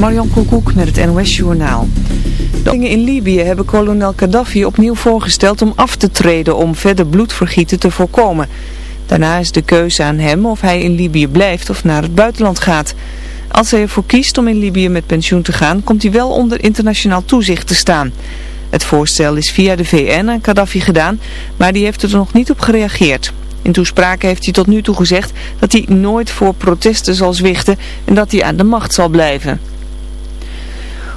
Marjan Koekoek met het NOS-journaal. De in Libië hebben kolonel Gaddafi opnieuw voorgesteld om af te treden om verder bloedvergieten te voorkomen. Daarna is de keuze aan hem of hij in Libië blijft of naar het buitenland gaat. Als hij ervoor kiest om in Libië met pensioen te gaan, komt hij wel onder internationaal toezicht te staan. Het voorstel is via de VN aan Gaddafi gedaan, maar die heeft er nog niet op gereageerd. In toespraken heeft hij tot nu toe gezegd dat hij nooit voor protesten zal zwichten en dat hij aan de macht zal blijven.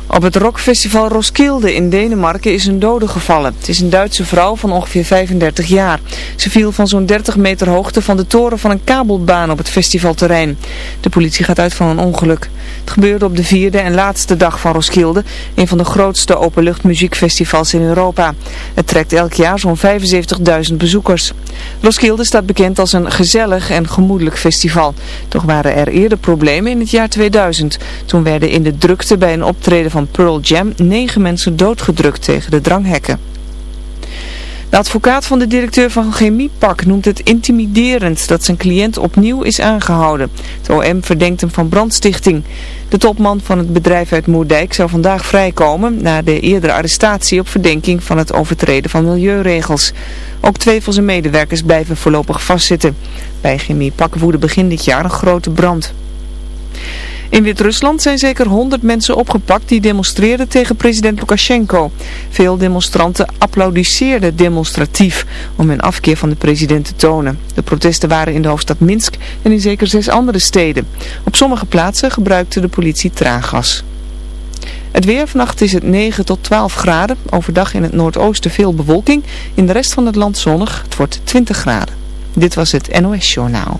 Op het rockfestival Roskilde in Denemarken is een dode gevallen. Het is een Duitse vrouw van ongeveer 35 jaar. Ze viel van zo'n 30 meter hoogte van de toren van een kabelbaan op het festivalterrein. De politie gaat uit van een ongeluk. Het gebeurde op de vierde en laatste dag van Roskilde, een van de grootste openluchtmuziekfestivals in Europa. Het trekt elk jaar zo'n 75.000 bezoekers. Roskilde staat bekend als een gezellig en gemoedelijk festival. Toch waren er eerder problemen in het jaar 2000. Toen werden in de drukte bij een optreden van Pearl Jam negen mensen doodgedrukt tegen de dranghekken. De advocaat van de directeur van Chemiepak noemt het intimiderend dat zijn cliënt opnieuw is aangehouden. Het OM verdenkt hem van brandstichting. De topman van het bedrijf uit Moerdijk zou vandaag vrijkomen na de eerdere arrestatie op verdenking van het overtreden van milieuregels. Ook twee van zijn medewerkers blijven voorlopig vastzitten. Bij Chemiepak woedde begin dit jaar een grote brand. In Wit-Rusland zijn zeker 100 mensen opgepakt die demonstreerden tegen president Lukashenko. Veel demonstranten applaudisseerden demonstratief om hun afkeer van de president te tonen. De protesten waren in de hoofdstad Minsk en in zeker zes andere steden. Op sommige plaatsen gebruikte de politie traangas. Het weer, vannacht is het 9 tot 12 graden. Overdag in het noordoosten veel bewolking. In de rest van het land zonnig. Het wordt 20 graden. Dit was het NOS Journaal.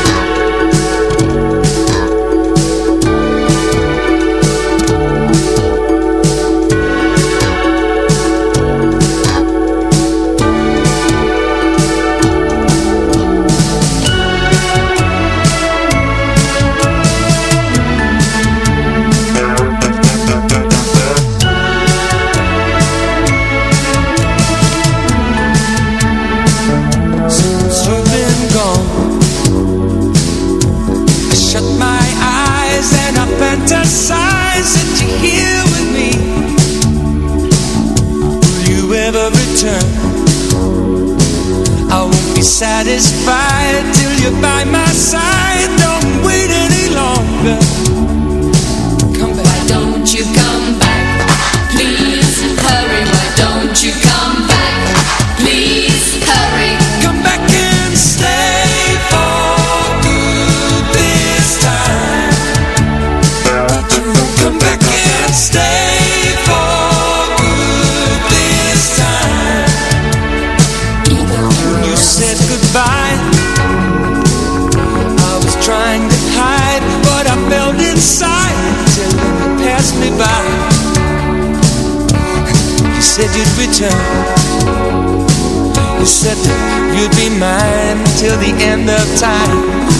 You said you'd be mine till the end of time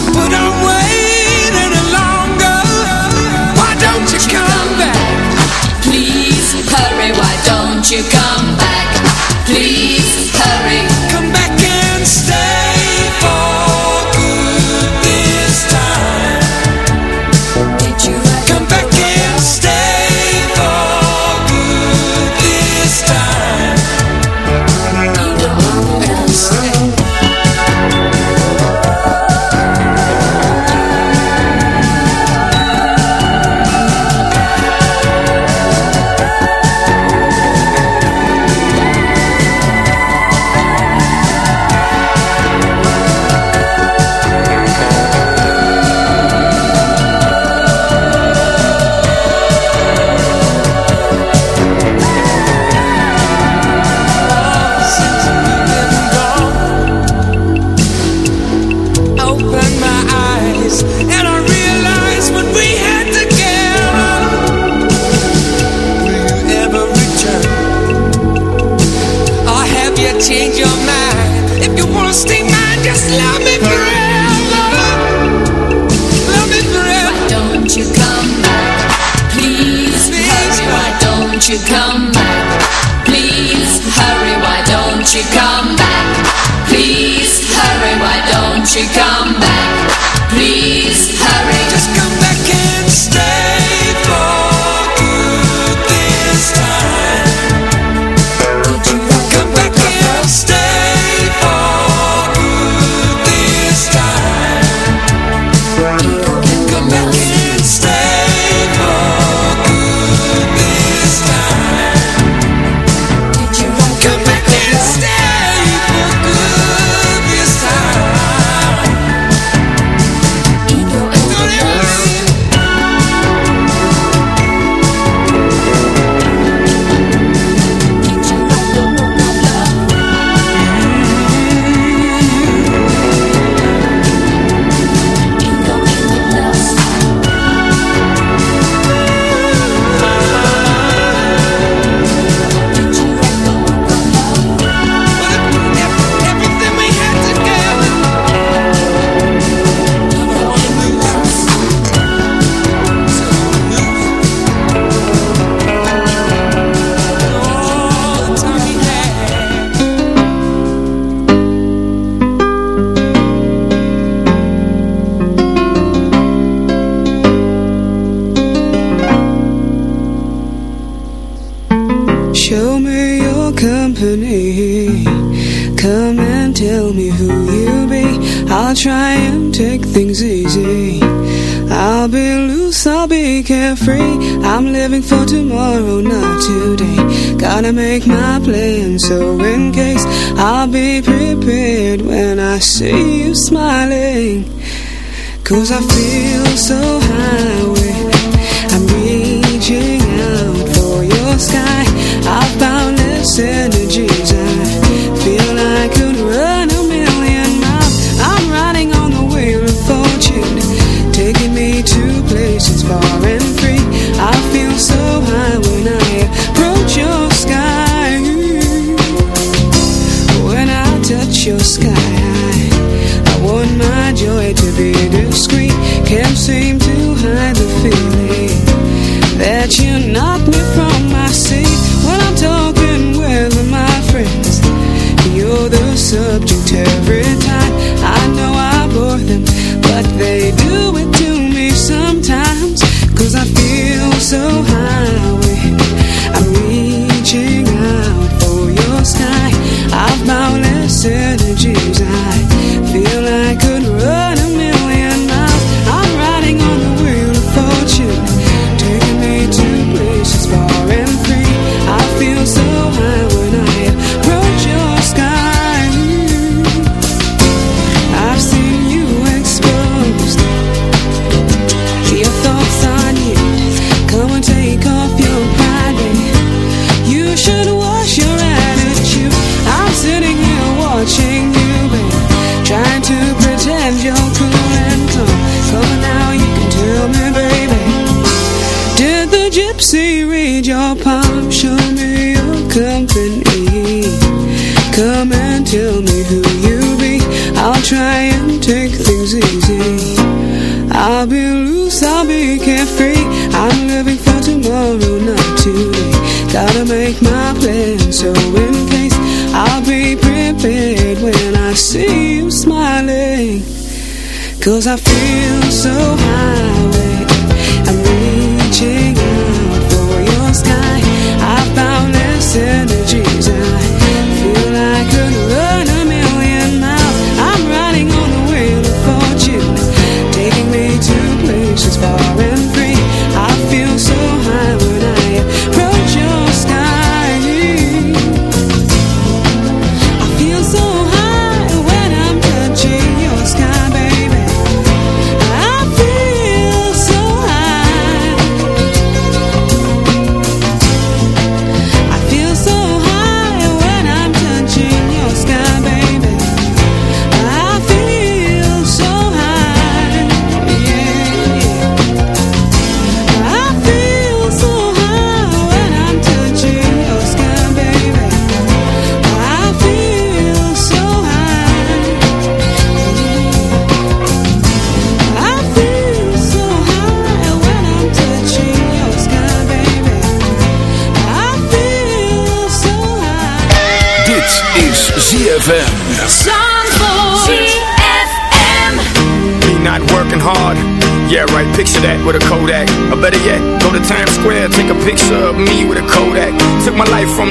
Cause I feel so that you knocked me from my seat. Cause I feel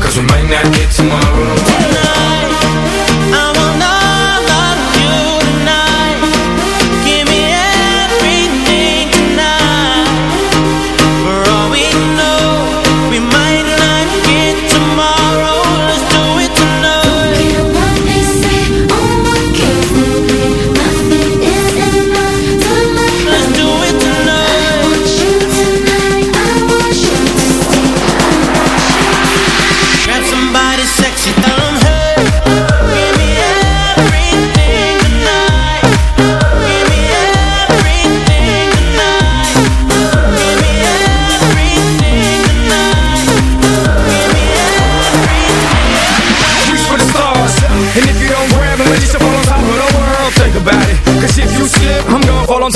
Cause we might not get tomorrow. I want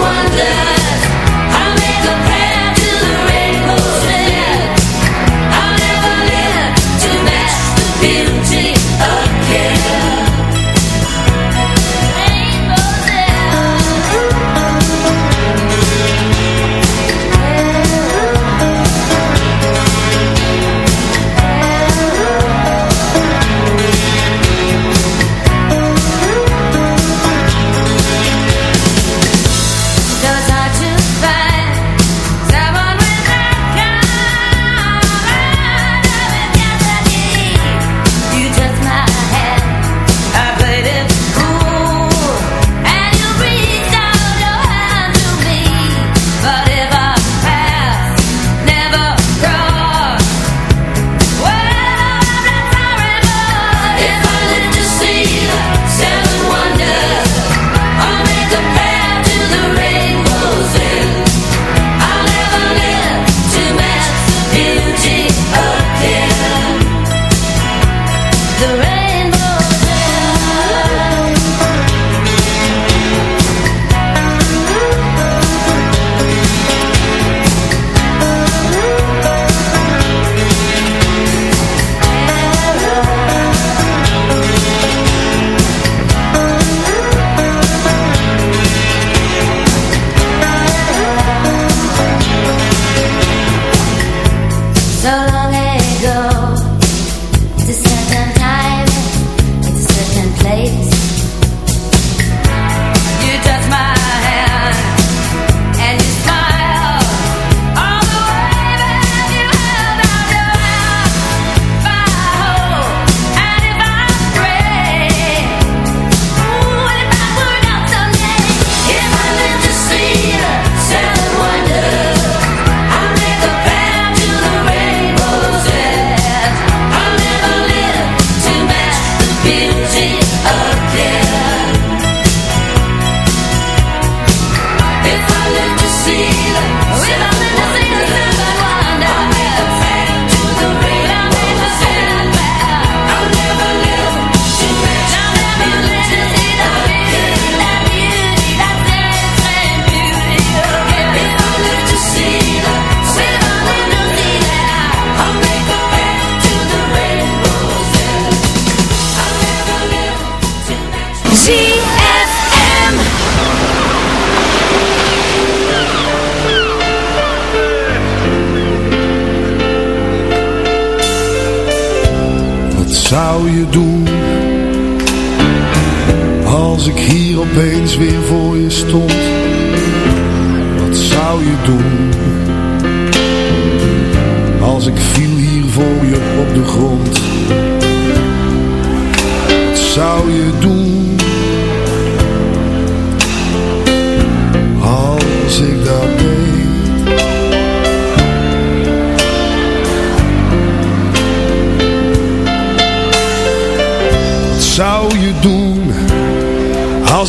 wonder.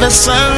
The sun